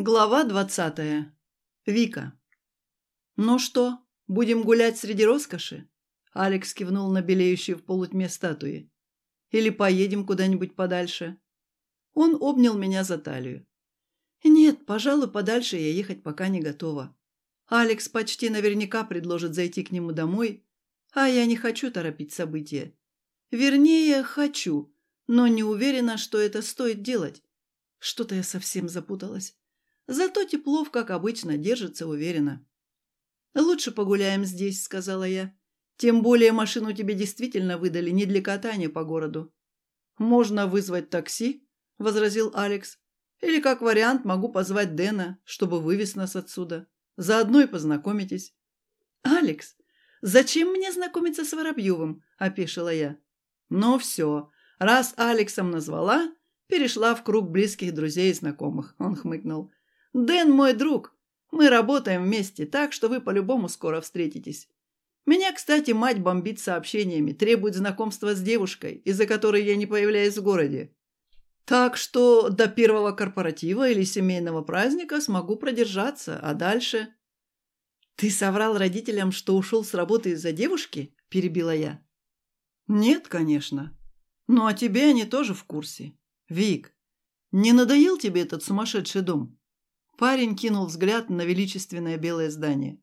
Глава двадцатая. Вика. «Ну что, будем гулять среди роскоши?» Алекс кивнул на белеющие в полутьме статуи. «Или поедем куда-нибудь подальше?» Он обнял меня за талию. «Нет, пожалуй, подальше я ехать пока не готова. Алекс почти наверняка предложит зайти к нему домой, а я не хочу торопить события. Вернее, хочу, но не уверена, что это стоит делать. Что-то я совсем запуталась». Зато Теплов, как обычно, держится уверенно. «Лучше погуляем здесь», — сказала я. «Тем более машину тебе действительно выдали не для катания по городу». «Можно вызвать такси», — возразил Алекс. «Или, как вариант, могу позвать Дэна, чтобы вывез нас отсюда. Заодно и познакомитесь». «Алекс, зачем мне знакомиться с Воробьевым?» – опешила я. «Ну все, раз Алексом назвала, перешла в круг близких друзей и знакомых», – он хмыкнул. «Дэн мой друг. Мы работаем вместе, так что вы по-любому скоро встретитесь. Меня, кстати, мать бомбит сообщениями, требует знакомства с девушкой, из-за которой я не появляюсь в городе. Так что до первого корпоратива или семейного праздника смогу продержаться, а дальше...» «Ты соврал родителям, что ушел с работы из-за девушки?» – перебила я. «Нет, конечно. Ну, а тебе они тоже в курсе. Вик, не надоел тебе этот сумасшедший дом?» Парень кинул взгляд на величественное белое здание.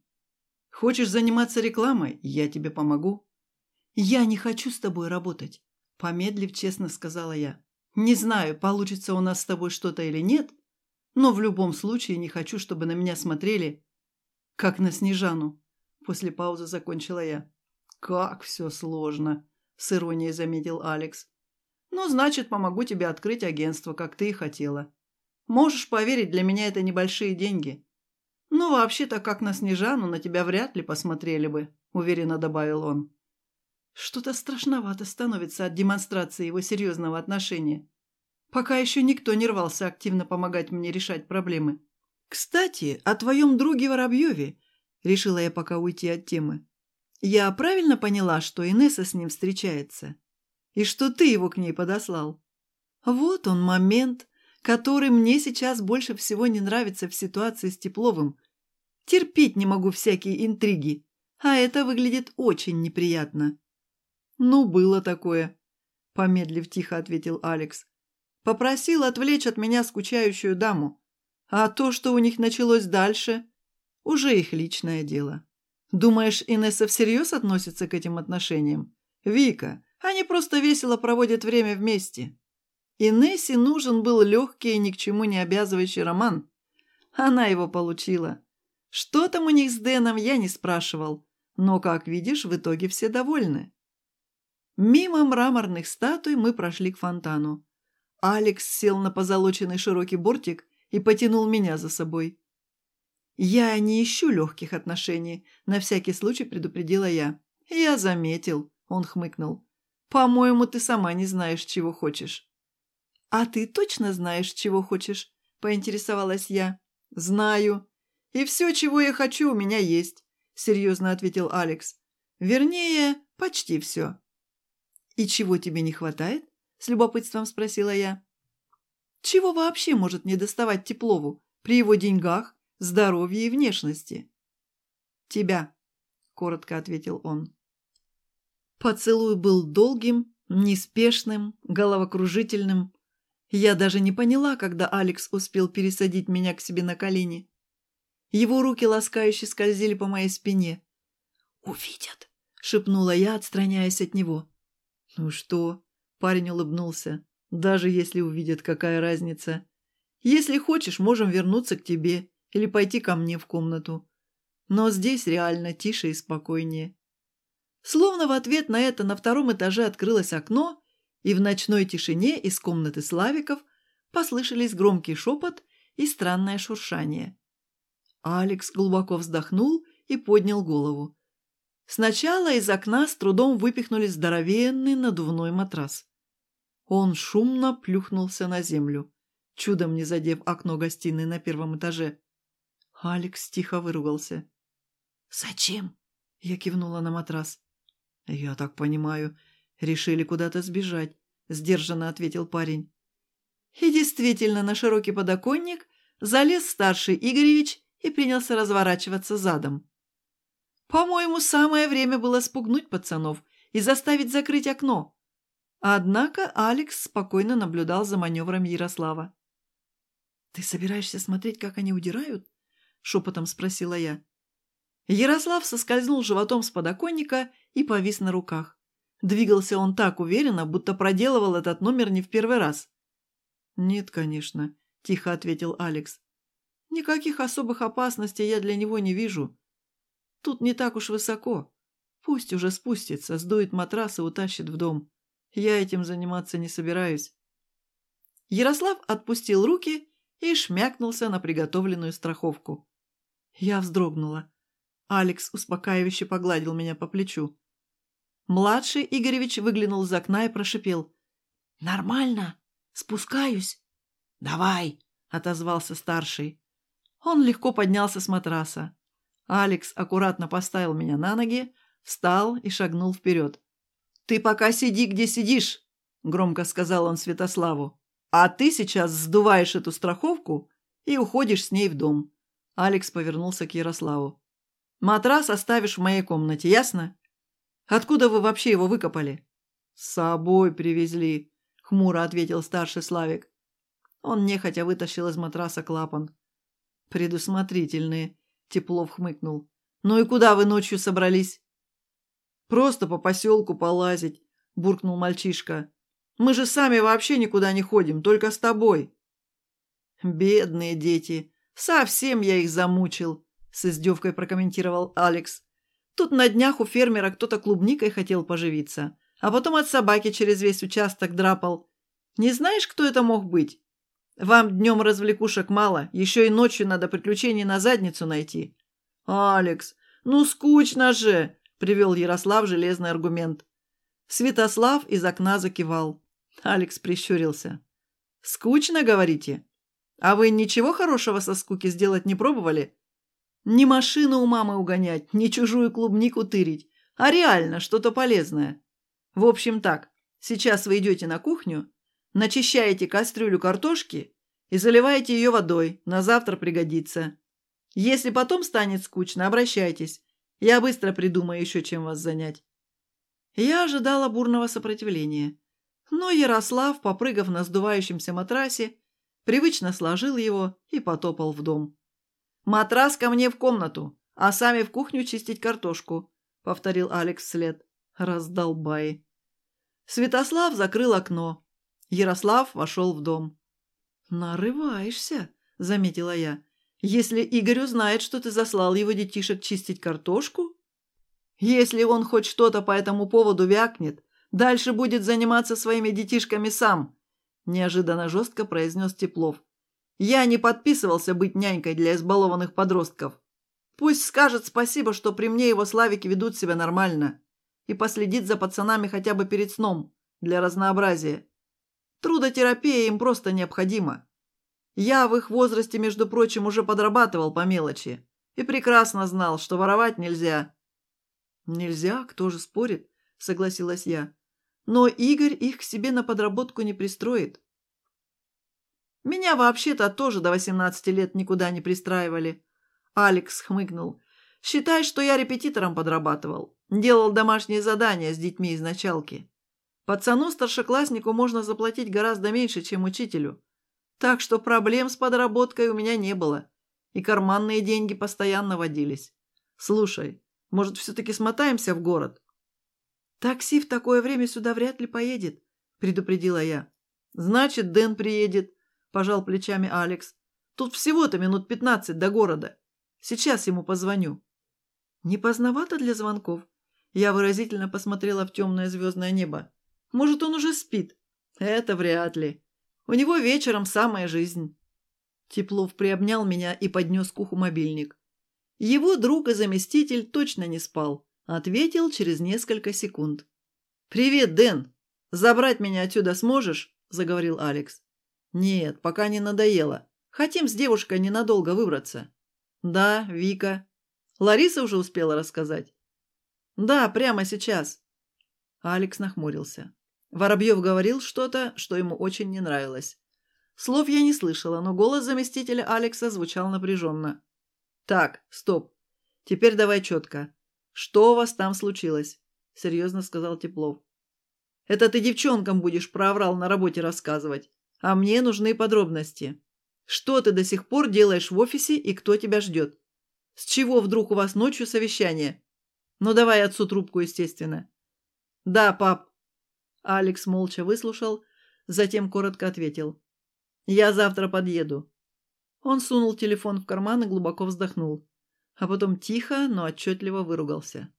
«Хочешь заниматься рекламой? Я тебе помогу». «Я не хочу с тобой работать», – помедлив честно сказала я. «Не знаю, получится у нас с тобой что-то или нет, но в любом случае не хочу, чтобы на меня смотрели, как на Снежану». После паузы закончила я. «Как все сложно», – с иронией заметил Алекс. «Ну, значит, помогу тебе открыть агентство, как ты и хотела». Можешь поверить, для меня это небольшие деньги. Ну вообще-то, как на Снежану, на тебя вряд ли посмотрели бы», – уверенно добавил он. Что-то страшновато становится от демонстрации его серьезного отношения. Пока еще никто не рвался активно помогать мне решать проблемы. «Кстати, о твоем друге Воробьеве», – решила я пока уйти от темы. «Я правильно поняла, что Инесса с ним встречается? И что ты его к ней подослал?» «Вот он момент», который мне сейчас больше всего не нравится в ситуации с Тепловым. Терпеть не могу всякие интриги, а это выглядит очень неприятно. «Ну, было такое», – помедлив тихо ответил Алекс. «Попросил отвлечь от меня скучающую даму. А то, что у них началось дальше, уже их личное дело». «Думаешь, Инесса всерьез относится к этим отношениям?» «Вика, они просто весело проводят время вместе». И Несси нужен был легкий и ни к чему не обязывающий роман. Она его получила. Что там у них с Дэном, я не спрашивал. Но, как видишь, в итоге все довольны. Мимо мраморных статуй мы прошли к фонтану. Алекс сел на позолоченный широкий бортик и потянул меня за собой. «Я не ищу легких отношений», — на всякий случай предупредила я. «Я заметил», — он хмыкнул. «По-моему, ты сама не знаешь, чего хочешь». «А ты точно знаешь, чего хочешь?» – поинтересовалась я. «Знаю. И все, чего я хочу, у меня есть», – серьезно ответил Алекс. «Вернее, почти все». «И чего тебе не хватает?» – с любопытством спросила я. «Чего вообще может не доставать Теплову при его деньгах, здоровье и внешности?» «Тебя», – коротко ответил он. Поцелуй был долгим, неспешным, головокружительным, я даже не поняла, когда Алекс успел пересадить меня к себе на колени. Его руки ласкающе скользили по моей спине. «Увидят», — шепнула я, отстраняясь от него. «Ну что?» — парень улыбнулся. «Даже если увидят, какая разница. Если хочешь, можем вернуться к тебе или пойти ко мне в комнату. Но здесь реально тише и спокойнее». Словно в ответ на это на втором этаже открылось окно, и в ночной тишине из комнаты Славиков послышались громкий шепот и странное шуршание. Алекс глубоко вздохнул и поднял голову. Сначала из окна с трудом выпихнули здоровенный надувной матрас. Он шумно плюхнулся на землю, чудом не задев окно гостиной на первом этаже. Алекс тихо выругался. «Зачем?» — я кивнула на матрас. «Я так понимаю, «Решили куда-то сбежать», – сдержанно ответил парень. И действительно, на широкий подоконник залез старший Игоревич и принялся разворачиваться задом. По-моему, самое время было спугнуть пацанов и заставить закрыть окно. Однако Алекс спокойно наблюдал за маневрами Ярослава. «Ты собираешься смотреть, как они удирают?» – шепотом спросила я. Ярослав соскользнул животом с подоконника и повис на руках. Двигался он так уверенно, будто проделывал этот номер не в первый раз. «Нет, конечно», – тихо ответил Алекс. «Никаких особых опасностей я для него не вижу. Тут не так уж высоко. Пусть уже спустится, сдует матрас и утащит в дом. Я этим заниматься не собираюсь». Ярослав отпустил руки и шмякнулся на приготовленную страховку. Я вздрогнула. Алекс успокаивающе погладил меня по плечу. Младший Игоревич выглянул из окна и прошипел. «Нормально. Спускаюсь». «Давай», — отозвался старший. Он легко поднялся с матраса. Алекс аккуратно поставил меня на ноги, встал и шагнул вперед. «Ты пока сиди, где сидишь», — громко сказал он Святославу. «А ты сейчас сдуваешь эту страховку и уходишь с ней в дом». Алекс повернулся к Ярославу. «Матрас оставишь в моей комнате, ясно?» Откуда вы вообще его выкопали? С собой привезли, хмуро ответил старший Славик. Он нехотя вытащил из матраса клапан. Предусмотрительные, Теплов хмыкнул. Ну и куда вы ночью собрались? Просто по поселку полазить, буркнул мальчишка. Мы же сами вообще никуда не ходим, только с тобой». «Бедные дети. Совсем я их замучил», – с издевкой прокомментировал Алекс. Тут на днях у фермера кто-то клубникой хотел поживиться, а потом от собаки через весь участок драпал. Не знаешь, кто это мог быть? Вам днем развлекушек мало, еще и ночью надо приключений на задницу найти». «Алекс, ну скучно же!» – привел Ярослав железный аргумент. Святослав из окна закивал. Алекс прищурился. «Скучно, говорите? А вы ничего хорошего со скуки сделать не пробовали?» Не машину у мамы угонять, не чужую клубнику тырить, а реально что-то полезное. В общем так, сейчас вы идете на кухню, начищаете кастрюлю картошки и заливаете ее водой, на завтра пригодится. Если потом станет скучно, обращайтесь. Я быстро придумаю еще, чем вас занять». Я ожидала бурного сопротивления. Но Ярослав, попрыгав на сдувающемся матрасе, привычно сложил его и потопал в дом. «Матрас ко мне в комнату, а сами в кухню чистить картошку», — повторил Алекс вслед. Раздолбай. Святослав закрыл окно. Ярослав вошел в дом. «Нарываешься», — заметила я. «Если Игорь узнает, что ты заслал его детишек чистить картошку?» «Если он хоть что-то по этому поводу вякнет, Дальше будет заниматься своими детишками сам», – неожиданно жестко произнес Теплов. «Я не подписывался быть нянькой для избалованных подростков. Пусть скажет спасибо, что при мне его славики ведут себя нормально и последит за пацанами хотя бы перед сном, для разнообразия. Трудотерапия им просто необходима. Я в их возрасте, между прочим, уже подрабатывал по мелочи и прекрасно знал, что воровать нельзя». «Нельзя, кто же спорит?» – согласилась я. Но Игорь их к себе на подработку не пристроит. Меня вообще-то тоже до 18 лет никуда не пристраивали. Алекс хмыкнул. Считай, что я репетитором подрабатывал. Делал домашние задания с детьми из началки. Пацану-старшекласснику можно заплатить гораздо меньше, чем учителю. Так что проблем с подработкой у меня не было. И карманные деньги постоянно водились. Слушай, может, все-таки смотаемся в город? Такси в такое время сюда вряд ли поедет, предупредила я. Значит, Дэн приедет. пожал плечами Алекс. «Тут всего-то минут пятнадцать до города. Сейчас ему позвоню». «Не поздновато для звонков?» Я выразительно посмотрела в темное звездное небо. «Может, он уже спит?» «Это вряд ли. У него вечером самая жизнь». Теплов приобнял меня и поднес к уху мобильник. Его друг и заместитель точно не спал. Ответил через несколько секунд. «Привет, Дэн! Забрать меня отсюда сможешь?» – заговорил Алекс. «Нет, пока не надоело. Хотим с девушкой ненадолго выбраться». «Да, Вика». «Лариса уже успела рассказать?» «Да, прямо сейчас». Алекс нахмурился. Воробьев говорил что-то, что ему очень не нравилось. Слов я не слышала, но голос заместителя Алекса звучал напряженно. «Так, стоп. Теперь давай четко. Что у вас там случилось?» – серьезно сказал Теплов. «Это ты девчонкам будешь про на работе рассказывать а мне нужны подробности. Что ты до сих пор делаешь в офисе и кто тебя ждет? С чего вдруг у вас ночью совещание? Ну давай отцу трубку, естественно. Да, пап. Алекс молча выслушал, затем коротко ответил. Я завтра подъеду. Он сунул телефон в карман и глубоко вздохнул. А потом тихо, но отчетливо выругался.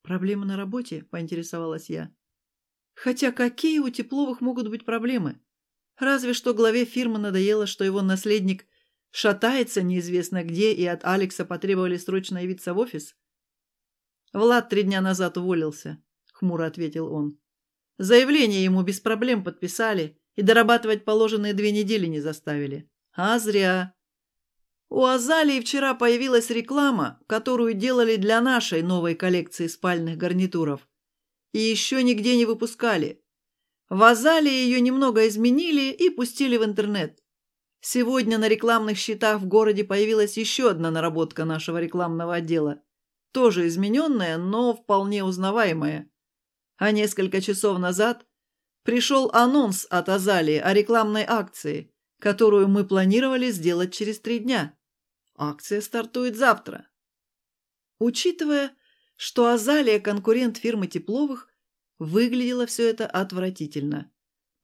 «Проблемы на работе?» – поинтересовалась я. «Хотя какие у Тепловых могут быть проблемы?» Разве что главе фирмы надоело, что его наследник шатается неизвестно где, и от Алекса потребовали срочно явиться в офис? «Влад три дня назад уволился», — хмуро ответил он. «Заявление ему без проблем подписали и дорабатывать положенные две недели не заставили. А зря. У Азалии вчера появилась реклама, которую делали для нашей новой коллекции спальных гарнитуров. И еще нигде не выпускали. В Азалии ее немного изменили и пустили в интернет. Сегодня на рекламных счетах в городе появилась еще одна наработка нашего рекламного отдела. Тоже измененная, но вполне узнаваемая. А несколько часов назад пришел анонс от Азалии о рекламной акции, которую мы планировали сделать через три дня. Акция стартует завтра. Учитывая, что Азалия – конкурент фирмы Тепловых, Выглядело все это отвратительно.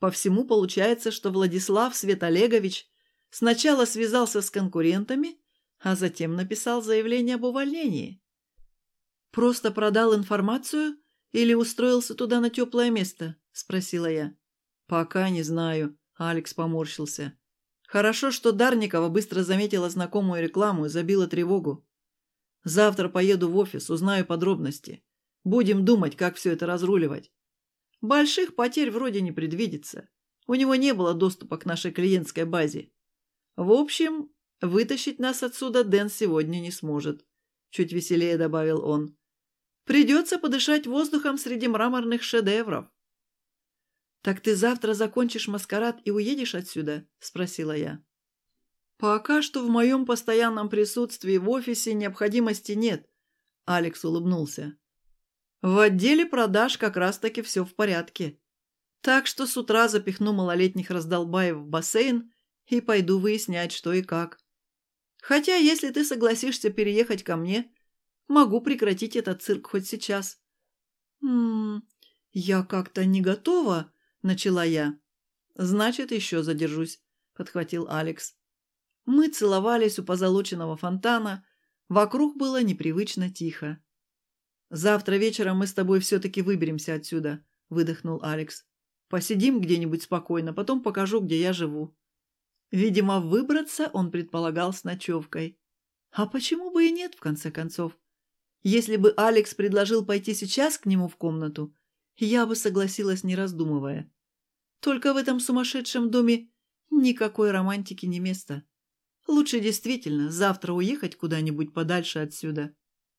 По всему получается, что Владислав Светолегович сначала связался с конкурентами, а затем написал заявление об увольнении. «Просто продал информацию или устроился туда на теплое место?» – спросила я. «Пока не знаю», – Алекс поморщился. «Хорошо, что Дарникова быстро заметила знакомую рекламу и забила тревогу. Завтра поеду в офис, узнаю подробности. Будем думать, как все это разруливать. Больших потерь вроде не предвидится. У него не было доступа к нашей клиентской базе. В общем, вытащить нас отсюда Дэн сегодня не сможет», – чуть веселее добавил он. «Придется подышать воздухом среди мраморных шедевров». «Так ты завтра закончишь маскарад и уедешь отсюда?» – спросила я. «Пока что в моем постоянном присутствии в офисе необходимости нет», – Алекс улыбнулся.«В отделе продаж как раз-таки все в порядке. Так что с утра запихну малолетних раздолбаев в бассейн и пойду выяснять, что и как. Хотя, если ты согласишься переехать ко мне, могу прекратить этот цирк хоть сейчас». «Ммм, я как-то не готова», – начала я. «Значит, еще задержусь», – подхватил Алекс. Мы целовались у позолоченного фонтана. Вокруг было непривычно тихо. «Завтра вечером мы с тобой все-таки выберемся отсюда», – выдохнул Алекс. «Посидим где-нибудь спокойно, потом покажу, где я живу». Видимо, выбраться он предполагал с ночевкой. А почему бы и нет, в конце концов? Если бы Алекс предложил пойти сейчас к нему в комнату, я бы согласилась, не раздумывая. Только в этом сумасшедшем доме никакой романтики не место. Лучше действительно завтра уехать куда-нибудь подальше отсюда.